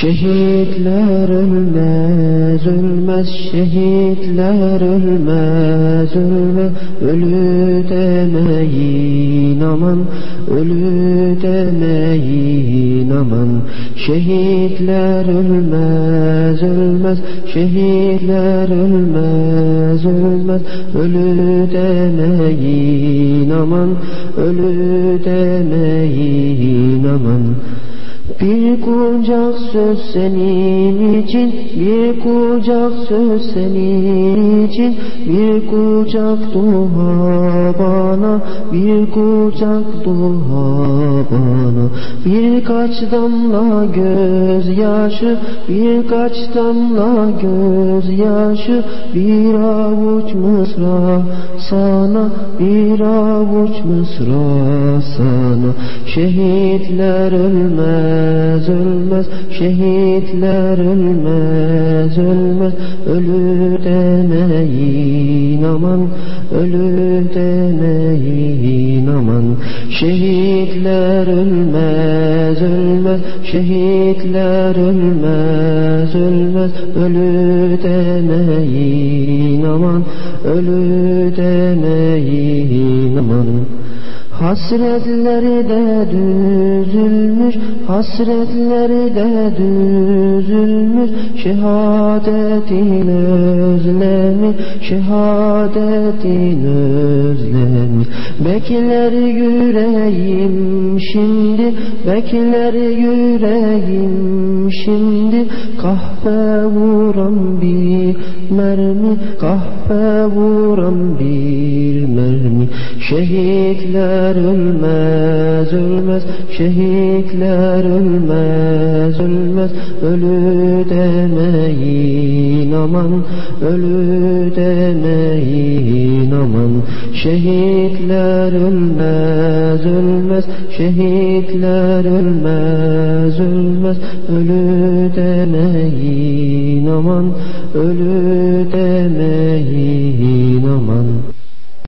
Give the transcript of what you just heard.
Şehitler ölmez, ölmez, şehitler ölmez, ölmez, ölü demeyin aman, ölü demeyin aman. Şehitler ölmez, ölmez, şehitler ölmez, ölmez, ölü demeyin aman, ölü demeyin aman. Bir kucak söz senin için, bir kucak söz senin için, bir kucak dua bana, bir kucak dua bana. Birkaç damla gözyaşı, birkaç damla gözyaşı, bir avuç mısra sana, bir avuç mısra sana. Şehitler ölmez ölmez şehitler ölmez ölmez. Ölü demeyin aman ölü demeyin aman. Şehitler ölmez ölmez şehitler ölmez ölmez. Ölü demeyin aman ölü demeyin Hasretleri de düzülmüş, hasretleri de düzülmüş. Şehadetin özlemi, şehadetin özlemi Bekler yüreğim şimdi, bekler yüreğim şimdi. Kahve vuran bir mermi, kahve vuran bir mermi Şehitler ölmez, ölmez, şehitler ölmez, ölmez, ölü demeyin aman, ölü demeyin aman. Şehitler ölmez, ölmez, şehitler ölmez, ölmez, ölü demeyin aman, ölü demeyin